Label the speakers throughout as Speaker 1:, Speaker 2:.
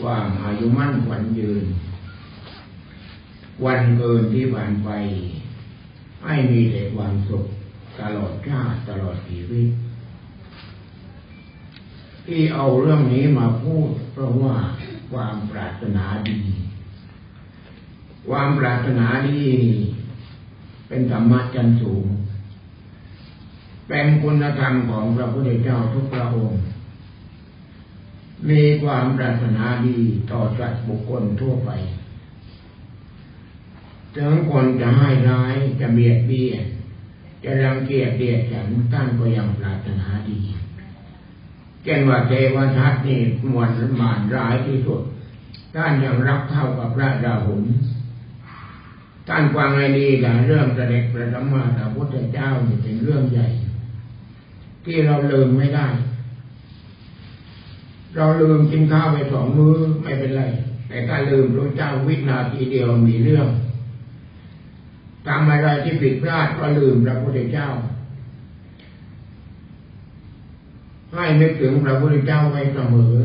Speaker 1: ความอายุมั่นขวัญยืน วันเกินที่ผ่านไป ให้มีแต่ความสุขตลอดชาติตลอดชีวิต ที่เอาเรื่องนี้มาพูด เพราะว่าความปรารถนาดี ความปรารถนาดีเป็นธรรมะจันสูง เป็นคุณธรรมของพระพุทธเจ้าทุกพระองค์ มีความปรารถนาดีต่อสัตว์บุคคลทั่วไปถึงคนจะให้ร้ายจะเบียดเบียนจะรังเกียจเดียดฉันท่านก็ยังปรารถนาดีเช่นว่าเทวทัตนี่มวลมานร้ายที่สุด ท่านยังรักเท่ากับพระราหุลท่านฟังไอ้ดีกับเรื่องเสด็จพระสัมมาสัมพุทธเจ้านี่เป็นเรื่องใหญ่ ที่เราลืมไม่ได้ เราลืมกินข้าวไปสองมื้อไม่เป็นไร แต่ถ้าลืมพระเจ้าวินาทีเดียวมีเรื่องทำอะไรที่ผิดพลาดก็ลืมพระพุทธเจ้า ให้นึกถึงพระพุทธเจ้าไว้เสมอ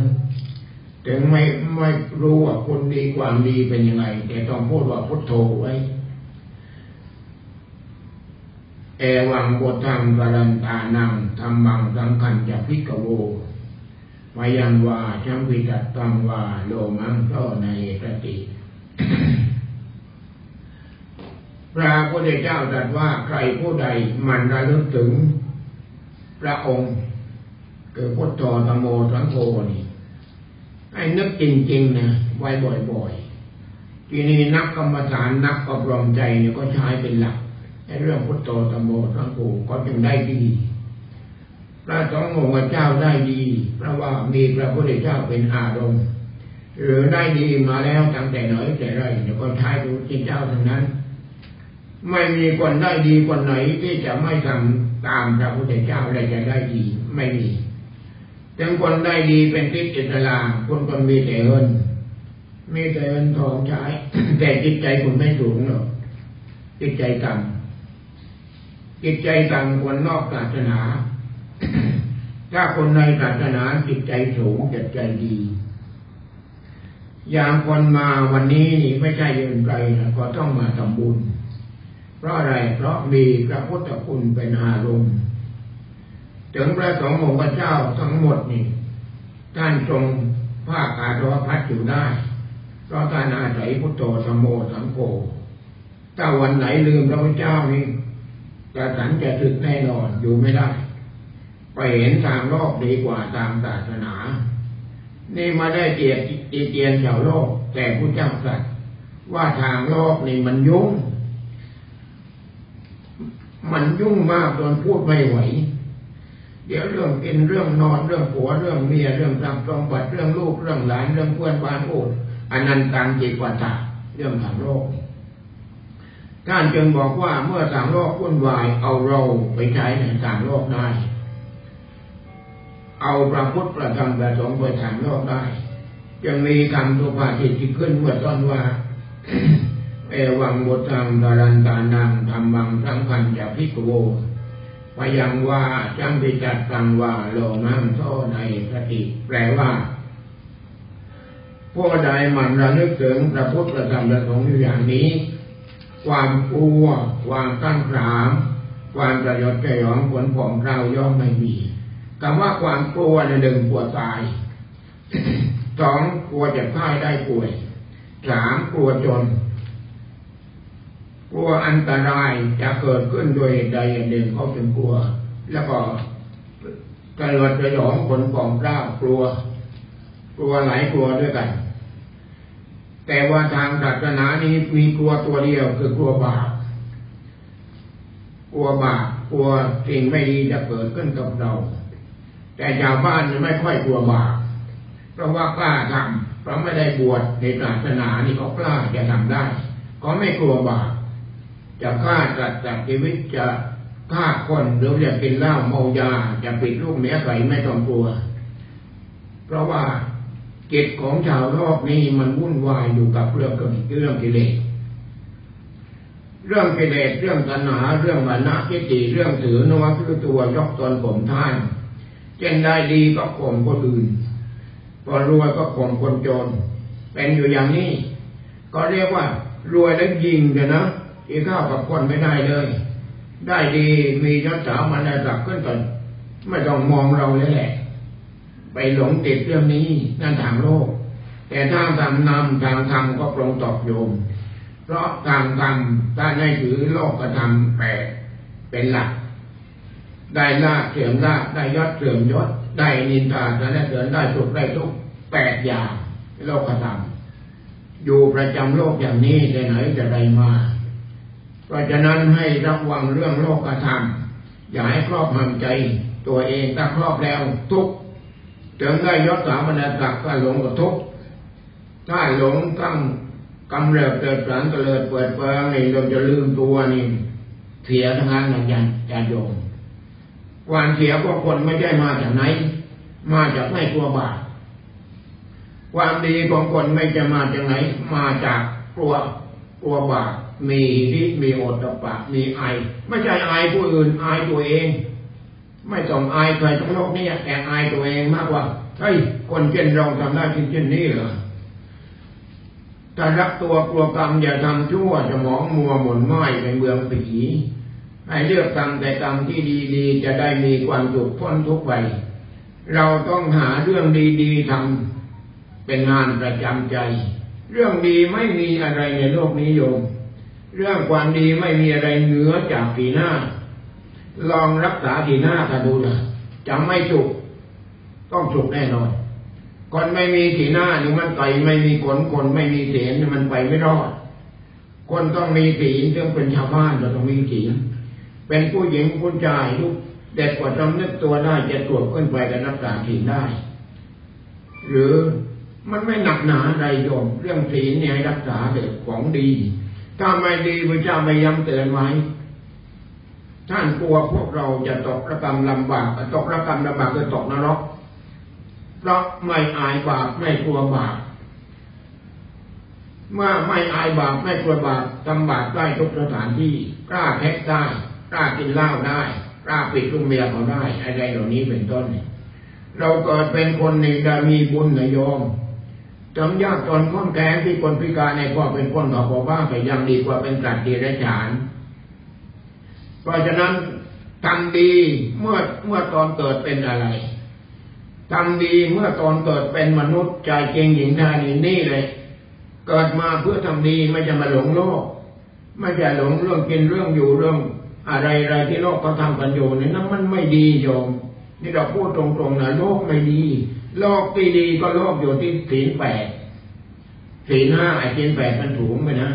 Speaker 1: ถึงไม่ไม่รู้ว่าคนดีความดีเป็นยังไง แต่ต้องพูดว่าพุทโธไว้เอวังบทังกรันตานังธรรมังสังขันจะพิกโว มายังวาชังวิจัตตังวาโลมังโตในสติพระพุทธเจ้าตรัสว่าใครผู้ใดมันระลึกถึง พระองค์คือพุทโธธโมสังโฆนี่ให้นึกจริง ๆ นะ ไว้บ่อยๆ ทีนี้นักกรรมฐานนักอบรมใจเนี่ยก็ใช้เป็นหลักในเรื่องพุทโธธโมสังโฆก็จึงได้ดี ระสงฆ์องค์เจ้าได้ดี เพราะว่ามีพระพุทธเจ้าเป็นอารมณ์ หรือได้ดีมาแล้วตั้งแต่ไหนแต่ไรเนี่ยก็ใช้พระพุทธเจ้าทั้งนั้น ไม่มีคนได้ดีคนไหนที่จะไม่ทำตามพระพุทธเจ้าและจะได้ดีไม่มีถึงคนได้ดีเป็นทิศอิสลามคนคนมีแต่เงินมีแต่เงินทองใช้แต่จิตใจคุณไม่สูงหรอกจิตใจต่ำจิตใจต่ำคนนอกศาสนา ถ้าคนในศาสนาจิตใจสูงจิตใจดี อย่างคนมาวันนี้นี่ไม่ใช่เดินไกลนะก็ต้องมาทำบุญ เพราะอะไร เพราะมีพระพุทธคุณเป็นอารมณ์ ถึงพระสงฆ์องค์เจ้าทั้งหมดนี่ท่านทรงภาคอาทวพัดอยู่ได้ เพราะท่านอาศัยพุทโธสมโมสังโฆถ้าวันไหนลืมพระพุทธเจ้านี่กระสันจะถึกแน่นอนอยู่ไม่ได้ ไปเห็นทางโลกดีกว่าตามศาสนา นี่มาได้เกียรติเกียนชาวโลก แต่พระเจ้าสัตว์ว่าทางโลกนี่มันยุ่ง มันยุ่งมากจนพูดไม่ไหว เดี๋ยวเรื่องกินเรื่องนอนเรื่องผัวเรื่องเมียเรื่องทรัพย์สมบัติเรื่องลูกเรื่องหลานเรื่องเพื่อนบ้านพูดอันนั้นการจิตวัฏเรื่องทางโลกท่านจึงบอกว่าเมื่อทางโลกวุ่นวายเอาเราไปใช้ในทางโลกได้ เอาพระพุทธประธรรมประสงค์ไปทางโลกได้จึงมีคำสุภาษิตที่ขึ้นเมื่อต้นว่าเอวังบุตังดารันตานังธรรมังสังขันจะพิกโวพยังว่าจังพิจัดตังว่าโลมังโทในสติแปลว่าผู้ใดมันระลึกถึงพระพุทธประธรรมประสงค์อยู่อย่างนี้ ความกลัว ความตั้งขาม ความประโยชน์ใจหองผลของเราย่อมไม่มี คำว่าความกลัวในหนึ่งกลัวตายสองกลัวจะพ่ายได้ป่วยสามกลัวจนกลัวอันตรายจะเกิดขึ้นโดยเหตุใดอย่างหนึ่งเขาจึงกลัว แล้วก็กระโดดกระหยองผลของเล่ากลัว กลัวหลายกลัวด้วยกัน แต่ว่าทางศาสนานี้มีกลัวตัวเดียวคือกลัวบาปกลัวบาปกลัวสิ่งไม่ดีจะเกิดขึ้นกับเรา แต่ชาวบ้านไม่ค่อยกลัวบาปเพราะว่ากล้าทำเพราะไม่ได้บวชในศาสนานี่เขากล้าจะทำได้เขาไม่กลัวบาปจะฆ่าสัตว์จากชีวิตจะฆ่าคนหรือจะกินเหล้าเมายาจะปิดลูกเมียไก่ไม่ต้องกลัว เพราะว่าจิตของชาวโลกนี้มันวุ่นวายอยู่กับเรื่องเรื่องกิเลสเรื่องกิเลสเรื่องตัณหาเรื่องวันะทิฏฐิเรื่องถือนวัตตัวยกตนผมท่าน เช่นได้ดีก็ข่มคนอื่นพคนรวยก็ข่มคนจน เป็นอยู่อย่างนี้ ก็เรียกว่ารวยแล้วยิงกันนะอีข้าวกับคนไม่ได้เลย ได้ดีมียศสาวมันระดับขึ้นก่อนไม่ต้องมองเราเลยแหละ ไปหลงติดเรื่องนี้นั่นทางโลก แต่ทางธรรมนำทางธรรมก็ปรงตอบโยม เพราะทางธรรมถ้าให้ถือโลกกระทำแปดเป็นหลัก ได้ลาภเสื่อมลาภได้ยศเสื่อมยศได้นินทาได้เสื่อมได้สุขได้ทุกแปดอย่างโลกกระทำอยู่ประจำโลกอย่างนี้จะไหนจะได้มาเพราะฉะนั้นให้ระวังเรื่องโลกกระทำอย่าให้ครอบงำใจ ตัวเองถ้าครอบแล้วทุกถึงได้ยศสามัญศักดิ์ก็หลงกับทุกถ้าหลงตั้งกำเริบเกิดสันเกลิดเปิดเปิงนี่เราจะลืมตัวนี่เสียทั้งนั้นนะยันญาโยม ความเสียพวกคนไม่ได้มาจากไหน มาจากไม่กลัวบาปความดีของคนไม่จะมาจากไหน มาจากกลัวกลัวบาปมีฤทธิ์มีโอตปะมีไอ ไม่ใช่ไอผู้อื่นไอตัวเอง ไม่ต้องอายใครทั้งโลกนี้แต่อายตัวเองมากกว่าเฮ้ยคนเช่นเราทำได้เช่นนี้เหรอถ้ารักตัวกลัวกรรมอย่าทำชั่วจะมองมัวหมุนไหม้ในเมืองผี ให้เลือกทำแต่กรรมที่ดีๆ จะได้มีความสุขพ้นทุกไป เราต้องหาเรื่องดีๆทำเป็นงานประจำใจ เรื่องดีไม่มีอะไรในโลกนี้โยม เรื่องความดีไม่มีอะไรเหนือจากปีหน้า ลองรักษาทีหน้ากันดูนะจะไม่จุกต้องจุกแน่นอนคนไม่มีสีหน้านี่มันไก่ไม่มีขนคนไม่มีเสียงนี่มันไปไม่รอด คนต้องมีสีซึ่งเป็นชาวบ้านเราต้องมีสี เป็นผู้หญิงผู้ชายลูกเด็กกว่าจำนึกตัวได้จะตรวจขึ้นไปและรักษาสีได้ หรือมันไม่หนักหนาอะไรโยมเรื่องศีลเนี่ยรักษาเด็กของดี ถ้าไม่ดีพระเจ้าไม่ย้ำเตือนไว้ท่านกลัวพวกเราจะตกระกรรมลำบากตกระกรรมลำบากคือตกนรกเพราะไม่อายบาปไม่กลัวบาปเมื่อไม่อายบาปไม่กลัวบาปทำบาปได้ทุกสถานที่กล้าแท็กได้ กล้ากินเหล้าได้กล้าปิดลูกเมียเขาได้อะไรเหล่านี้เป็นต้น เราเกิดเป็นคนหนึ่งได้มีบุญนโยมจำยากตอนค้นแก้ที่คนพิการในพ่อเป็นคนเขาบอกว่าไปยังดีกว่าเป็นกัดดีและฉานเพราะฉะนั้นทำดีเมื่อเมื่อตอนเกิดเป็นอะไรทำดีเมื่อตอนเกิดเป็นมนุษย์ใจเก่งหญิงชานีนี่เลย เกิดมาเพื่อทำดีไม่จะมาหลงโลก ไม่จะหลงเรื่องกินเรื่องอยู่เรื่อง อะไรอะไรที่โลกเขาทำกันอยู่เนี่ยนั้นมันไม่ดีโยมนี่เราพูดตรงๆนะโลกไม่ดี โลกที่ดีก็โลกอยู่ที่ศีลแปดศีลห้าไอ้ศีลแปดมันถูงไปนะ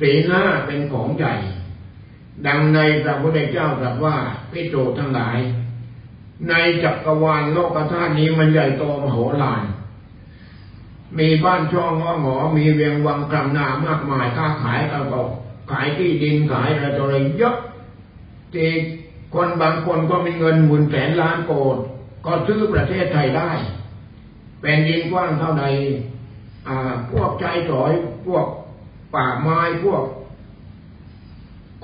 Speaker 1: ศีลห้าเป็นของใหญ่ดังในพระพุทธเจ้าตรัสว่าพิโจทั้งหลาย ในจักรวาลโลกธาตุนี้มันใหญ่โตมโหฬารมีบ้านช่องงอหงอมีเวียงวังกำนามากมายค้าขายกระบอก ขายที่ดินขายอะไรต่ออะไรเยอะทีคนบางคนก็มีเงินหมื่นแสนล้านโกดก็ซื้อประเทศไทยได้เป็นดินกว้างเท่าใดอ่าพวกใจสอยพวกป่าไม้พวก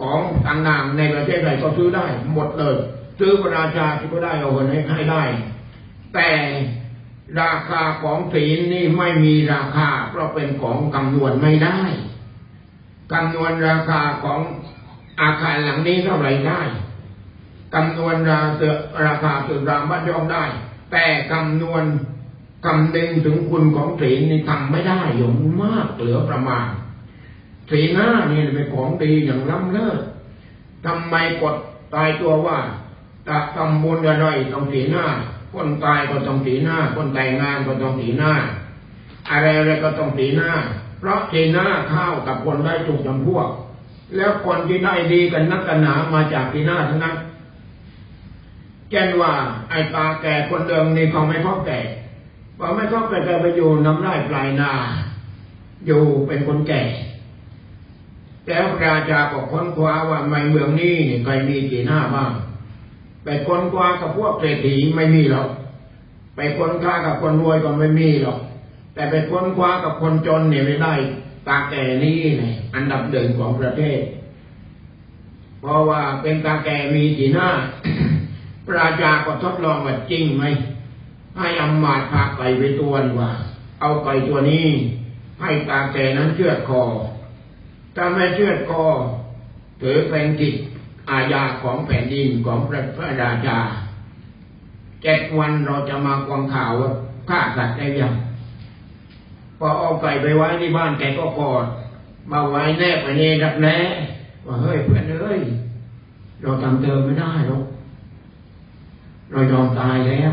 Speaker 1: ของต่างๆในประเทศไทยก็ซื้อได้ หมดเลย ซื้อพระราชาที่ก็ได้เอาเงินให้ให้ได้ แต่ราคาของศีลนี่ไม่มีราคา เพราะเป็นของคำนวณไม่ได้ คำนวณราคาของอาคารหลังนี้เท่าไหร่ได้คำนวณราเราคาตึกรามบ้านย่อมได้ แต่คำนวณคำนึงถึงคุณของศีลนี่ทำไม่ได้อยู่มากเหลือประมาณสีหน้านี่เป็นของดีอย่างล้ำเลิศทำไมกดตายตัวว่าตะทำบุญอะไรต้องสีหน้าคนตายก็ต้องสีหน้าคนแต่งงานก็ต้องสีหน้าอะไรอะไรก็ต้องสีหน้า เพราะสีหน้าข้าวกับคนได้ถูกจำพวก แล้วคนที่ได้ดีกันนักกันหนามาจากสีหน้าทั้งนั้นแกนว่าไอ้ตาแก่คนเดิมนี่เขาไม่ท้อแก่พอไม่ท้อแก่ไปอยู่น้ำไร่ปลายนา อยู่เป็นคนแก่แล้วราชาก็ค้นคว้าว่าในเมืองนี้นี่ใครมีกี่หน้าบ้างไปค้นคว้ากับพวกเศรษฐีไม่มีหรอกไปค้นคว้ากับคนรวยก็ไม่มีหรอก แต่ไปค้นคว้ากับคนจนเนี่ยไม่ได้ตาแก่นี้เนี่ยอันดับเด่นของประเทศ เพราะว่าเป็นตาแก่มีกี่หน้า ปราชาก็ทดลองว่าจริงไหมให้อำมาตย์พาไก่ไปตัวดีกว่า เอาไก่ตัวนี้ ให้ตาแก่นั้นเชือดคอถ้าไม่เชือดคอถือเป็นกิจอาญาของแผ่นดินของพระพระราชาเจ็ดวันเราจะมากวางข่าวว่าฆ่าสัตว์ได้ยัง พอเอาไก่ไปไว้ที่บ้านแกก็กอดมาไว้แนบไปในรักแร้ว่าเฮ้ยเพื่อนเอ้ยเราทำเธอไม่ได้หรอกเรายอมตายแล้ว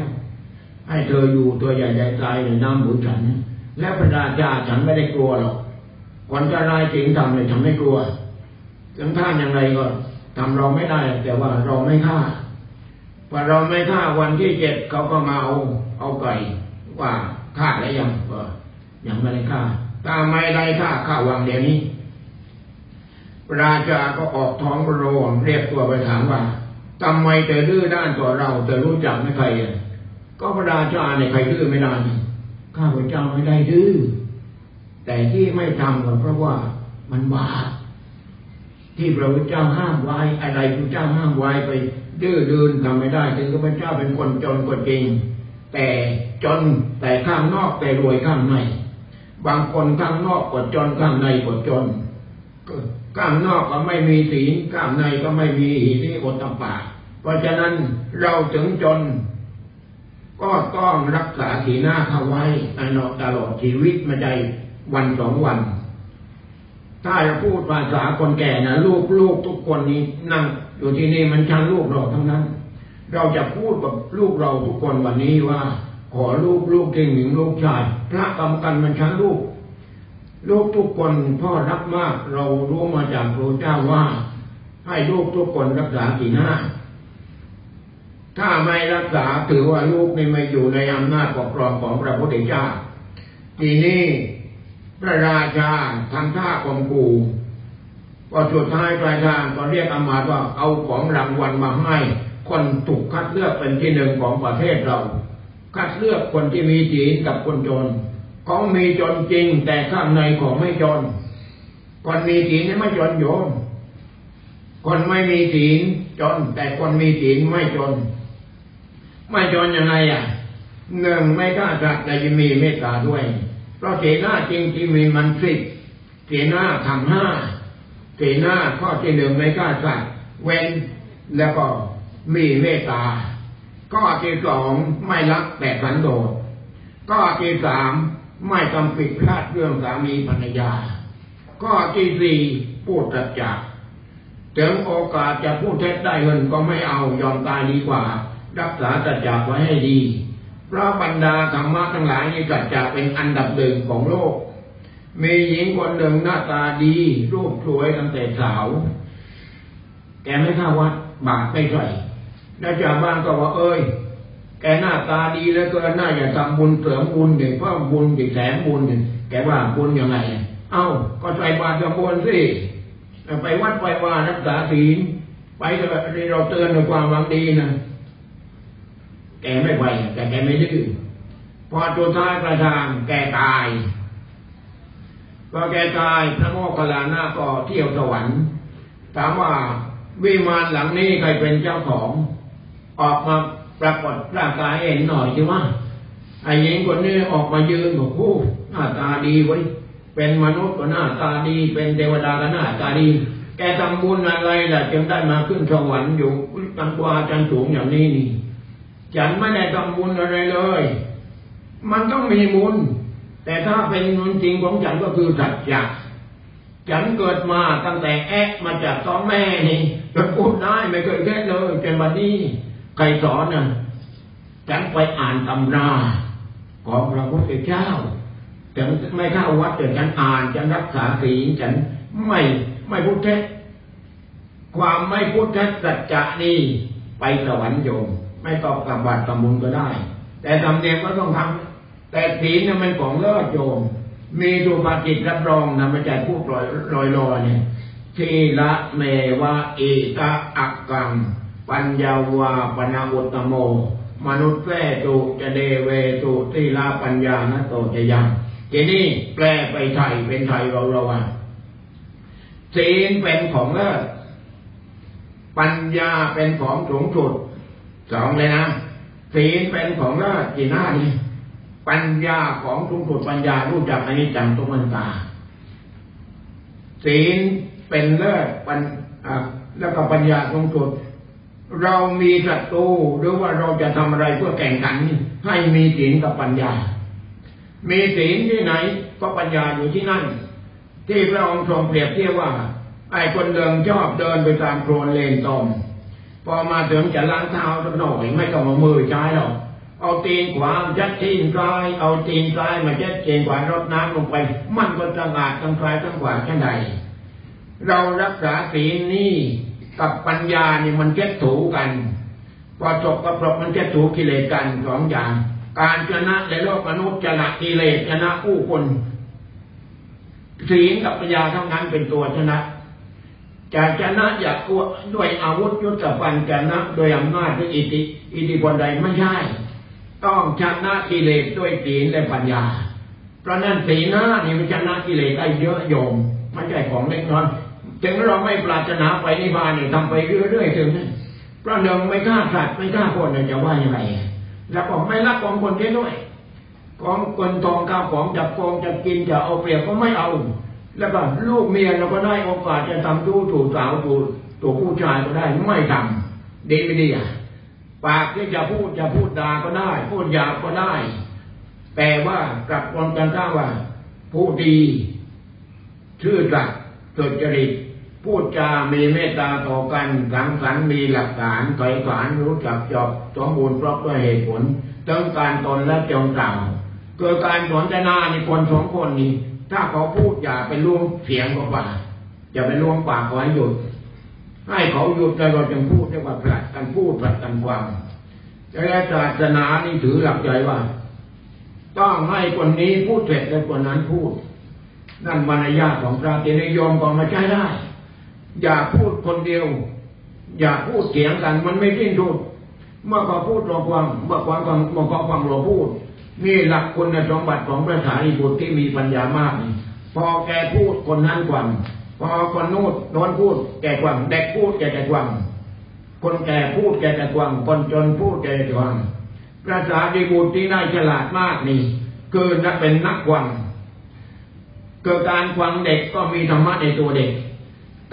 Speaker 1: ให้เธออยู่ตัวใหญ่ใหญ่ตายในน้ำหมูฉัน แล้วพระราชาฉันไม่ได้กลัวหรอกคนจะลายจริงทำเลยฉันไม่กลัวถึงท่านอย่างไรก็ทำเราไม่ได้ แต่ว่าเราไม่ฆ่าพอเราไม่ฆ่าวันที่เจ็ดเขาก็มาเอาเอาไก่ว่าฆ่าแล้วยังก็ ยังไม่ได้ฆ่าถ้าไม่ได้ฆ่าข้าวังเดี๋ยวนี้ ราชาก็ออกท้องโรงเรียกตัวไปถามว่าทำไมเธอดื้อด้านต่อเราเธอรู้จักไม่ใครอะก็พระราชาเนี่ยใครดื้อไม่ได้ข้าพเจ้าไม่ได้ดื้อแต่ที่ไม่ทำก็เพราะว่ามันบาปที่พระพุทธเจ้าห้ามไว้อะไรพระเจ้าห้ามไว้ไปดื้อดืนทำไม่ได้ถึงพระเจ้าเป็นคนจนก็จริง แต่จนแต่ข้างนอกแต่รวยข้างใน บางคนข้างนอกก็จนข้างในก็จนข้างนอกก็ไม่มีศีลข้างในก็ไม่มีหิริโอตตปาเพราะฉะนั้นเราถึงจน ก็ต้องรักษาสีหน้าเขาไว้ตลอดชีวิตไม่ได้วันสองวัน ถ้าจะพูดภาษาคนแก่นะลูกลูกทุกคนนี้นั่งอยู่ที่นี่มันชันลูกเราทั้งนั้น เราจะพูดกับลูกเราทุกคนวันนี้ว่า ขอลูกลูกเก่งหญิงลูกชาย พระกรรมกันมันชันลูก ลูกทุกคนพ่อรักมาก เรารู้มาจากพระเจ้าว่า ให้ลูกทุกคนรักษาสี่หน้าถ้าไม่รักษาถือว่าลูกนี่ไม่อยู่ในอำนาจปกครองของพระพุทธเจ้าทีนี้พระราชาทำท่าข่มขู่พอสุดท้ายปลายทางก็เรียกอามาตว่าเอาของรางวัลมาให้ คนถูกคัดเลือกเป็นที่หนึ่งของประเทศเรา คัดเลือกคนที่มีศีลกับคนจนของมีจนจริง แต่ข้างในของไม่จน คนมีศีลไม่จนโยม คนไม่มีศีลจน แต่คนมีศีลไม่จน ไม่จนยังไงอะหนึ่งไม่กล้าจัดแต่ยังมีเมตตาด้วย เพราะเจหน้าจริงที่มีมันสิบเจหน้าทำห้าเจหน้าข้อที่หนึ่งไม่กล้าจัดเว้นแล้วก็มีเมตตา ข้อที่สองไม่รักแต่สันโดษข้อที่สามไม่ทำผิดพลาดเรื่องสามีภรรยา ข้อที่สี่พูดตัดจากถึงโอกาสจะพูดเท็จได้เงินก็ไม่เอายอมตายดีกว่า รักษาตัดจากไว้ให้ดีพระบรรดาธรรมะทั้งหลายนี่ตัดจากเป็นอันดับหนึ่งของโลก มีหญิงคนหนึ่งหน้าตาดี รูปสวยตั้งแต่สาวแกไม่เข้าวัดบาปไม่ใส่ แล้วจากบ้านก็ว่าเอ้ย แกหน้าตาดีแล้วก็น่าจะทำบุญเสริมบุญเด็กเพิ่มบุญเด็กแสนบุญแกว่าบุญยังไง เอ้า ก็ใส่บาตรบุญสิไปวัดไปว่ารักษาศีลไปเราเตือนในความหวังดีนะแกไม่ไหวแต่แกไม่ดื้อพอตัวท้ายประทางแกตายพอแกตายพระโมคคัลลานะก็เที่ยวสวรรค์ถามว่าวิมานหลังนี้ใครเป็นเจ้าของ ออกมาปรากฏร่างกายเห็นหน่อยใช่ไหมไอ้หญิงคนนี้ออกมายืนบอกโอ้หน้าตาดีไว้เป็นมนุษย์ก็หน้าตาดี เป็นเทวดาก็หน้าตาดี แกทำบุญอะไรล่ะจึงได้มาขึ้นสวรรค์อยู่ตังกวาจันสูงอย่างนี้นี่ฉันไม่ได้ทำบุญอะไรเลย มันต้องมีบุญแต่ถ้าเป็นบุญจริงของฉันก็คือสัจจะฉันเกิดมาตั้งแต่แอะมาจากท้องแม่นี่จะพูดได้ไม่เคยแค่เลยจนวันนี้ ใครสอนน่ะฉันไปอ่านตำราของพระพุทธเจ้าฉันไม่เข้าวัดแต่ฉันอ่านฉันรักษาศีลฉันไม่ไม่พูดเท็จความไม่พูดเท็จสัจจะนี่ไปสวรรค์โยมไม่ต้องกำบัดกำบุญก็ได้ แต่ทำเนียมก็ต้องทำแต่ศีลเนี่ยมันของเลิศโยม มีสุภาษิตรับรองนะไม่ใช่พูดลอยลอยลอยเนี่ยทีละเมวะเอตะอักกัง ปัญญาวาปนาอุตโม มนุษย์แท้ตุจะเดเวตุทีละปัญญานโตจะยังทีนี้แปลไปไทยเป็นไทยเราเราว่าศีลเป็นของเลิศปัญญาเป็นของสูงสุดสองเลยนะศีลเป็นของเลิศกี่หน้านี่ปัญญาของทุกสุดปัญญารู้จักอนิจจังทุกขันตาศีลเป็นเลิศปัญแล้วก็ปัญญาสูงสุด เรามีศัตรูหรือว่าเราจะทำอะไรเพื่อแข่งขัน ให้มีศีลกับปัญญา มีศีลที่ไหนก็ปัญญาอยู่ที่นั่น ที่พระองค์ทรงเปรียบเทียบว่า ไอ้คนเดิมชอบเดินไปตามโคลนเลนตอมพอมาถึงจะล้างเท้าสักหน่อยไม่ต้องเอามือใช้หรอกเอาตีนขวายัดตีนซ้ายเอาตีนซ้ายมายัดตีนขวารดน้ำลงไป มันก็สะอาดทั้งซ้ายทั้งขวาแค่ใดเรารักษาศีลนี่ กับปัญญานี่มันเจ็ดถูกันพอจบกับปรบมันเจ็ดถูกิเลสกันสองอย่าง การชนะในโลกมนุษย์ชนะกิเลสชนะผู้คนศีลกับปัญญาเท่านั้นเป็นตัวชนะจะชนะอยากด้วยอาวุธยุทธปัญชนะโดยอำนาจหรืออิทธิอิทธิพลใดไม่ใช่ ต้องชนะกิเลสด้วยศีลและปัญญา เพราะนั้นศีลหน้านี่มันชนะกิเลสได้เยอะโยมไม่ใช่ของเล็กน้อย ถึงเราไม่ปรารถนาไปนิพพานเนี่ยทำไปเรื่อยๆถึงพระเดิมไม่กล้าสัตว์ไม่กล้าคนจะว่ายังไงแล้วก็ไม่รักของคนด้วยของคนทองข้าวของจับกองจะกินจะเอาเปรียบก็ไม่เอา แล้วก็ลูกเมียเราก็ได้โอกาสจะทำดูถูกสาวถูกตัวผู้ชายก็ได้ไม่ทำดีไม่ดีอะปากที่จะพูดจะพูดด่าก็ได้ พูดหยาบก็ได้ แต่ว่ากลับคนกันข้าว่า ผู้ดี ชื่อจักสุจริต พูดจามีเมตตาต่อกันสังสรรค์มีหลักฐานไถ่ขานรู้จักจบสมบูรณ์เพราะด้วยเหตุผลต้องการตนและจงกล่าวเกิดการสนทนาในคนสองคนนี้ ถ้าเขาพูดอย่าไปล่วงเสียงกว่าอย่าไปล่วงปากขอให้หยุด ให้เขาหยุดแล้วเราจึงพูดได้ว่าผลัดกันพูดผลัดกันความจะได้ศาสนานี่ถือหลักใจว่า ต้องให้คนนี้พูดเสร็จแล้วคนนั้นพูด นั่นมารยาทของพระเจริยมก็มาใช้ได้ อย่าพูดคนเดียว อย่าพูดเสียงกัน มันไม่สิ้นสุดเมื่อเขาพูดเราฟังเมื่อความเมื่อเขาฟังเราพูดนี่หลักคุณสมบัติของพระสารีบุตรที่มีปัญญามากพอแกพูดคนนั้นกวังพอคนนู้นโน้นพูด แกกวังเด็กพูดแกจะกวังคนแก่พูดแกจะกวังคนจนพูดแกจะกวังพระสารีบุตรที่ได้ฉลาดมากนี่คือนักเป็นนักกวังเกิดการกวังเด็กก็มีธรรมะในตัวเด็ก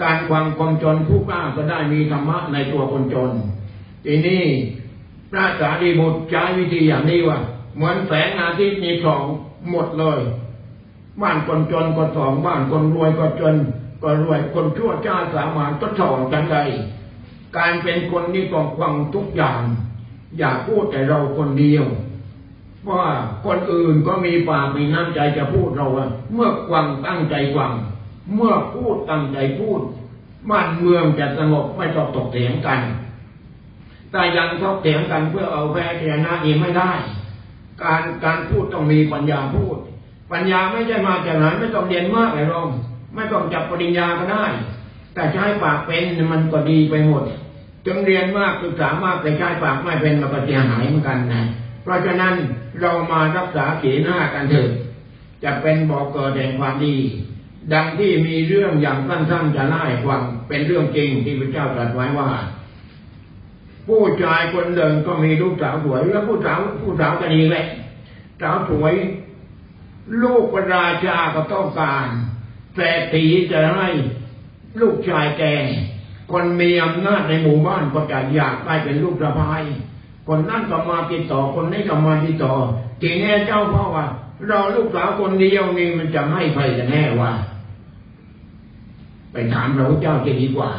Speaker 1: การความคนจนผู้กล้าก็ได้มีธรรมะในตัวคนจน ทีนี้พระสารีบุตรใช้วิธีอย่างนี้ว่า เหมือนแสงอาทิตย์มีสองหมดเลย บ้านคนจนก็สองบ้านคนรวยก็จน ก็รวยคนชั่วจ้าสามารถก็สองกันใดการเป็นคนนี้ต้องฟังทุกอย่าง อย่าพูดแต่เราคนเดียวว่าคนอื่นก็มีปากมีน้ำใจจะพูดเราเมื่อควังตั้งใจควัง เมื่อพูดตั้งใจพูดบ้านเมืองจะสงบไม่ต้องตกเถียงกัน แต่ยังตกเถียงกันเพื่อเอาแพ้ชนะนี้ไม่ได้ การการพูดต้องมีปัญญาพูด ปัญญาไม่ใช่มาจากไหนไม่ต้องเรียนมากเลยรองไม่ต้องจับปริญญาก็ได้ แต่ใช้ปากเป็นมันก็ดีไปหมดจงเรียนมากศึกษามากแต่ใช้ปากไม่เป็นมันก็เสียหายเหมือนกันนะเพราะฉะนั้นเรามารักษาขีหน้ากันเถิดจะเป็นบอกเกิดแห่งความดี ดังที่มีเรื่องอย่างสั้นๆจะไล่ฟังเป็นเรื่องจริงที่พระเจ้าตรัสไว้ว่า ผู้ชายคนหนึ่งก็มีลูกสาวสวยแล้วผู้สาวผู้สาวก็ดีแหละสาวสวย ลูกระราชาก็ต้องการแต่ตีจะให้ลูกชายแก่คนมีอำนาจในหมู่บ้านก็จะอยากได้เป็นลูกสะพ้ายคนนั่นก็มาติดต่อคนนี้ก็มาติดต่อทีนี้เจ้าพ่อว่าเราลูกสาวคนเดียวนี่มันจะให้ใครจะแน่ว่า ไปถามพระพุทธเจ้าจะดีกว่า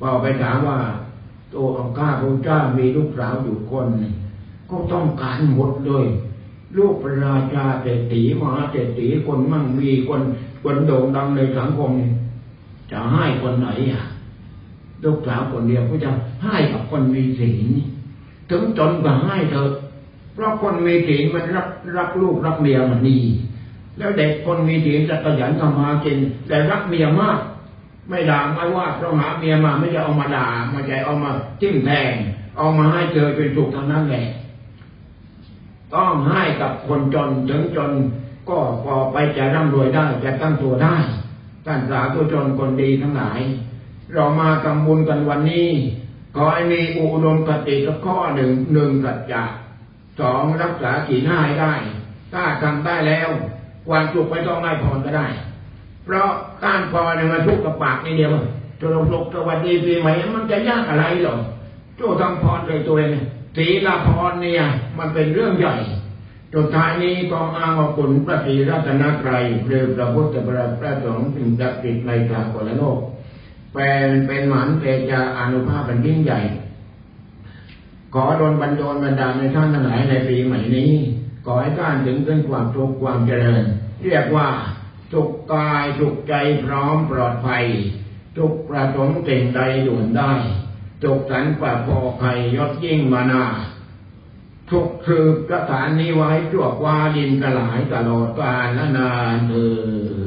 Speaker 1: พอไปถามว่า ตัวองข้าพระพุทธเจ้ามีลูกสาวอยู่คน ก็ต้องการหมดเลย ลูกพระราชาเศรษฐีมหาเศรษฐีคนมั่งมีคนคนโด่งดังในสังคมจะให้คนไหนอะลูกสาวคนเดียวก็จะให้กับคนมีศีลถึงจนก็ให้เถอะเพราะคนมีศีลมันรับรับลูกรับเมียมันดี แล้วเด็กคนมีศีลจะขยันทำมากิน แต่รักเมียมาก ไม่ด่าไม่ว่าเราหาเมียมาไม่จะเอามาด่าไม่ใช่เอามาจิ้มแทงเอามาให้เจอเป็นสุขทางนั้นแหละต้องให้กับคนจนถึงจนก็พอไปจะร่ำรวยได้จะตั้งตัวได้ท่านสาธุชนคนดีทั้งหลาย เรามาทำบุญกันวันนี้ ขอให้มีอุดมคติสักข้อหนึ่งหนึ่งสัจจะสองรักษาขีหน้าให้ได้ ถ้าทำได้แล้ว ความสุขไม่ต้องให้พรก็ได้ เพราะการพรเนี่ยมันทุกข์กับปากนี่เดียวตัวเราสุขสวัสดีปีใหม่มันจะยากอะไรหรอกโจ้ทำพรเลยตัวเองศีลพรเนี่ย มันเป็นเรื่องใหญ่สุดท้ายนี้ก็อ้างว่าคุณพระศรีรัตนตรัยหรือพระพุทธพระพระสงฆ์สิ่งศักดิ์สิทธิ์ในสากลโลกเป็นเป็นหมันเตจาอนุภาพเป็นยิ่งใหญ่ ขอโดนบันโดนบันดาลในท่านทั้งหลายในปีใหม่นี้ ก่อให้ท่านถึงเป็นความทุกข์ความเจริญ เรียกว่าสุขกายสุขใจพร้อมปลอดภัยสุขประสงค์สิ่งใดด่วนได้สุขสันต์ปะพอภัยยศยิ่งมานาทุกคือกระฐานนี้ไว้จวกว่าดินกระหลายตลอดกาลนานเออ